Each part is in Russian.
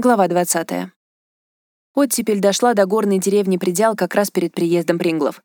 Глава 20. Оттепель дошла до горной деревни Придял как раз перед приездом Принглов.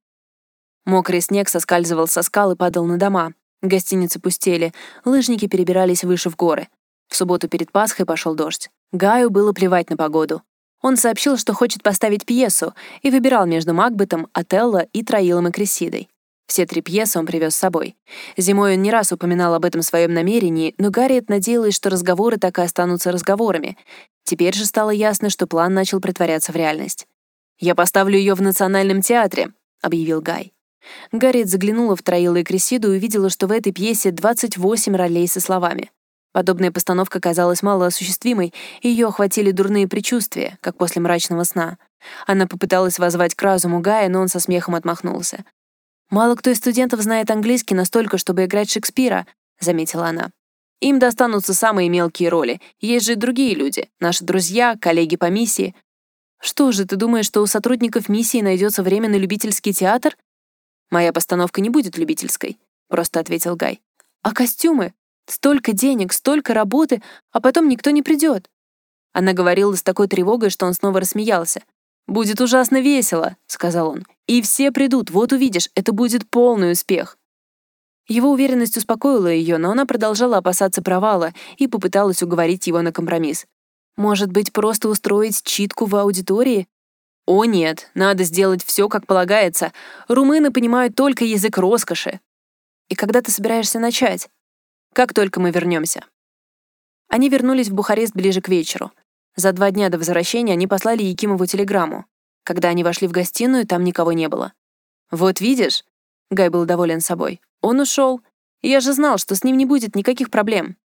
Мокрый снег соскальзывал со скал и падал на дома. Гостиницы пустели, лыжники перебирались выше в горы. В субботу перед Пасхой пошел дождь. Гаю было плевать на погоду. Он сообщил, что хочет поставить пьесу, и выбирал между Макбетом, Отелло и Троилом и Кресидой. Все три пьесы он привез с собой. Зимой он не раз упоминал об этом своем намерении, но Гарриет надеялась, что разговоры так и останутся разговорами. Теперь же стало ясно, что план начал притворяться в реальность. «Я поставлю ее в Национальном театре», — объявил Гай. Гарриет заглянула в Троила и Кресиду и увидела, что в этой пьесе 28 ролей со словами. Подобная постановка казалась малоосуществимой, и ее охватили дурные предчувствия, как после мрачного сна. Она попыталась воззвать к разуму Гая, но он со смехом отмахнулся. «Мало кто из студентов знает английский настолько, чтобы играть Шекспира», — заметила она. «Им достанутся самые мелкие роли. Есть же и другие люди, наши друзья, коллеги по миссии. Что же, ты думаешь, что у сотрудников миссии найдется время на любительский театр?» «Моя постановка не будет любительской», — просто ответил Гай. «А костюмы? Столько денег, столько работы, а потом никто не придет». Она говорила с такой тревогой, что он снова рассмеялся. «Будет ужасно весело», — сказал он. «И все придут, вот увидишь, это будет полный успех». Его уверенность успокоила ее, но она продолжала опасаться провала и попыталась уговорить его на компромисс. «Может быть, просто устроить читку в аудитории?» «О нет, надо сделать все, как полагается. Румыны понимают только язык роскоши». «И когда ты собираешься начать?» «Как только мы вернемся». Они вернулись в Бухарест ближе к вечеру. За два дня до возвращения они послали Якимову телеграмму. Когда они вошли в гостиную, там никого не было. «Вот видишь?» — Гай был доволен собой. «Он ушел. Я же знал, что с ним не будет никаких проблем».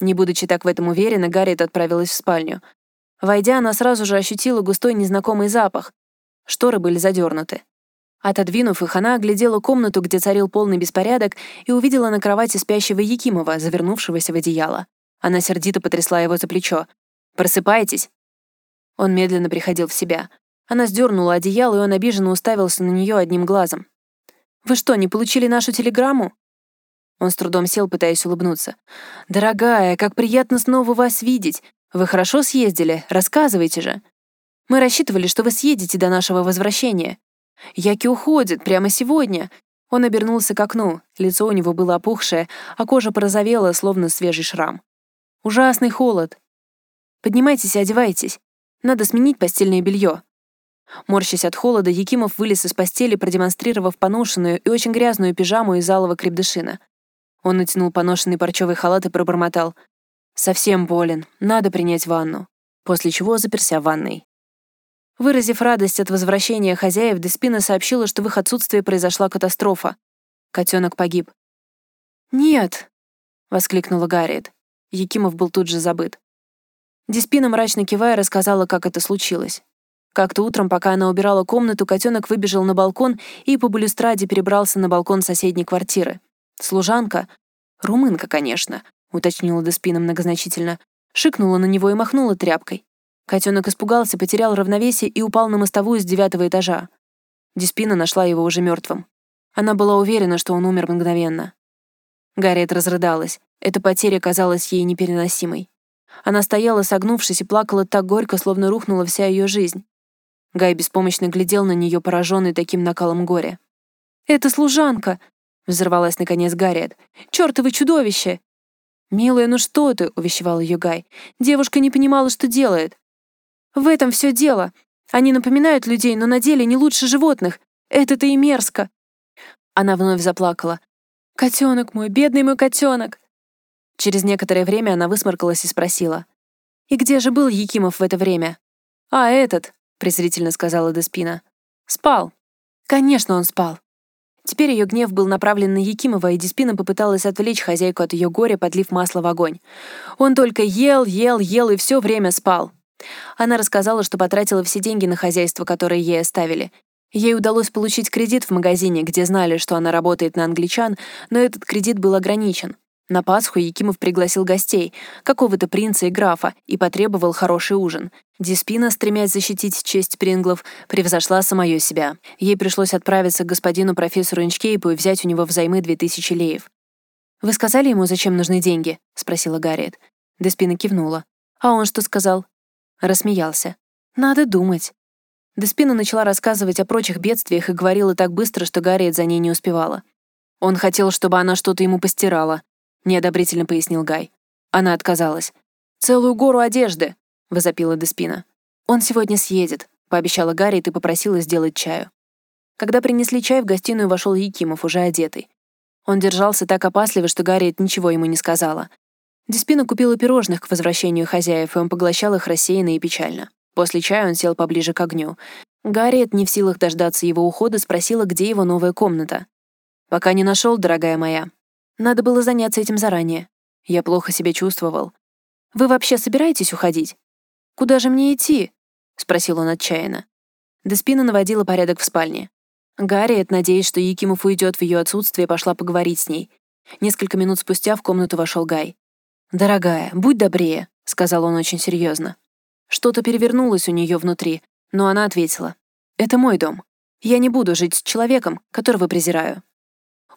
Не будучи так в этом уверена, Гарриет отправилась в спальню. Войдя, она сразу же ощутила густой незнакомый запах. Шторы были задернуты. Отодвинув их, она оглядела комнату, где царил полный беспорядок, и увидела на кровати спящего Якимова, завернувшегося в одеяло. Она сердито потрясла его за плечо. Просыпайтесь!» Он медленно приходил в себя. Она сдернула одеяло, и он обиженно уставился на нее одним глазом. «Вы что, не получили нашу телеграмму?» Он с трудом сел, пытаясь улыбнуться. «Дорогая, как приятно снова вас видеть. Вы хорошо съездили? Рассказывайте же. Мы рассчитывали, что вы съедете до нашего возвращения. Яки уходит прямо сегодня». Он обернулся к окну. Лицо у него было опухшее, а кожа порозовела, словно свежий шрам. «Ужасный холод. Поднимайтесь и одевайтесь. Надо сменить постельное белье. Морщась от холода, Якимов вылез из постели, продемонстрировав поношенную и очень грязную пижаму из алого крепдышина. Он натянул поношенный парчевый халат и пробормотал. «Совсем болен. Надо принять ванну». После чего заперся в ванной. Выразив радость от возвращения хозяев, Деспина сообщила, что в их отсутствии произошла катастрофа. Котенок погиб. «Нет!» — воскликнула Гарриет. Якимов был тут же забыт. Диспина, мрачно кивая, рассказала, как это случилось. Как-то утром, пока она убирала комнату, котенок выбежал на балкон и по балюстраде перебрался на балкон соседней квартиры. Служанка, румынка, конечно, уточнила Деспина многозначительно, шикнула на него и махнула тряпкой. Котенок испугался, потерял равновесие и упал на мостовую с девятого этажа. Диспина нашла его уже мертвым. Она была уверена, что он умер мгновенно. Гарриет разрыдалась. Эта потеря казалась ей непереносимой. Она стояла, согнувшись, и плакала так горько, словно рухнула вся ее жизнь. Гай беспомощно глядел на нее, пораженный таким накалом горя. «Это служанка!» — взорвалась наконец Гарриет. «Чёртово чудовище!» «Милая, ну что ты?» — увещевал ее Гай. «Девушка не понимала, что делает». «В этом все дело. Они напоминают людей, но на деле не лучше животных. Это-то и мерзко». Она вновь заплакала. «Котенок мой, бедный мой котенок!» Через некоторое время она высморкалась и спросила. «И где же был Якимов в это время?» «А этот», — презрительно сказала Деспина. «Спал». «Конечно, он спал». Теперь ее гнев был направлен на Якимова, и Деспина попыталась отвлечь хозяйку от ее горя, подлив масло в огонь. Он только ел, ел, ел и все время спал. Она рассказала, что потратила все деньги на хозяйство, которые ей оставили. Ей удалось получить кредит в магазине, где знали, что она работает на англичан, но этот кредит был ограничен. На Пасху Якимов пригласил гостей, какого-то принца и графа, и потребовал хороший ужин. Диспина, стремясь защитить честь Принглов, превзошла самое себя. Ей пришлось отправиться к господину профессору Инчкейпу и взять у него взаймы две тысячи леев. «Вы сказали ему, зачем нужны деньги?» — спросила Гарриет. Деспина кивнула. «А он что сказал?» Рассмеялся. «Надо думать». Деспина начала рассказывать о прочих бедствиях и говорила так быстро, что Гарриет за ней не успевала. «Он хотел, чтобы она что-то ему постирала», — неодобрительно пояснил Гай. Она отказалась. «Целую гору одежды», — возопила Деспина. «Он сегодня съедет», — пообещала Гарриет и попросила сделать чаю. Когда принесли чай, в гостиную вошел Якимов, уже одетый. Он держался так опасливо, что Гарриет ничего ему не сказала. Деспина купила пирожных к возвращению хозяев, и он поглощал их рассеянно и печально. После чая он сел поближе к огню. Гарриет, не в силах дождаться его ухода, спросила, где его новая комната. «Пока не нашел, дорогая моя. Надо было заняться этим заранее. Я плохо себя чувствовал. Вы вообще собираетесь уходить? Куда же мне идти?» — спросил он отчаянно. Деспина наводила порядок в спальне. Гарриет, надеясь, что Якимов уйдет в ее отсутствие, пошла поговорить с ней. Несколько минут спустя в комнату вошел Гай. «Дорогая, будь добрее», — сказал он очень серьезно. Что-то перевернулось у нее внутри, но она ответила. «Это мой дом. Я не буду жить с человеком, которого презираю».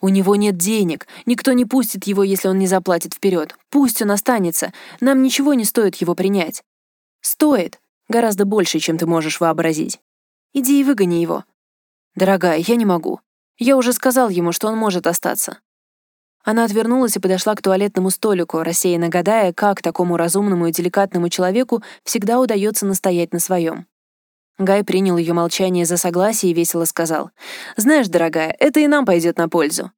«У него нет денег. Никто не пустит его, если он не заплатит вперед. Пусть он останется. Нам ничего не стоит его принять». «Стоит. Гораздо больше, чем ты можешь вообразить. Иди и выгони его. «Дорогая, я не могу. Я уже сказал ему, что он может остаться». Она отвернулась и подошла к туалетному столику, рассеянно гадая, как такому разумному и деликатному человеку всегда удается настоять на своем. Гай принял ее молчание за согласие и весело сказал. «Знаешь, дорогая, это и нам пойдет на пользу.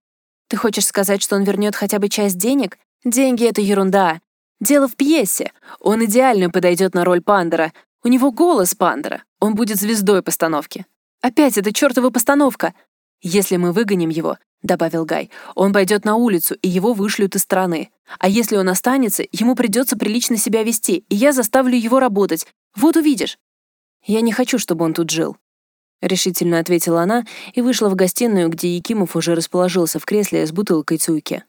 Ты хочешь сказать, что он вернет хотя бы часть денег? Деньги — это ерунда. Дело в пьесе. Он идеально подойдет на роль Пандера. У него голос Пандера. Он будет звездой постановки. Опять эта чертова постановка! Если мы выгоним его, — добавил Гай, — он пойдет на улицу, и его вышлют из страны. А если он останется, ему придется прилично себя вести, и я заставлю его работать. Вот увидишь. Я не хочу, чтобы он тут жил. Решительно ответила она и вышла в гостиную, где Якимов уже расположился в кресле с бутылкой цуйки.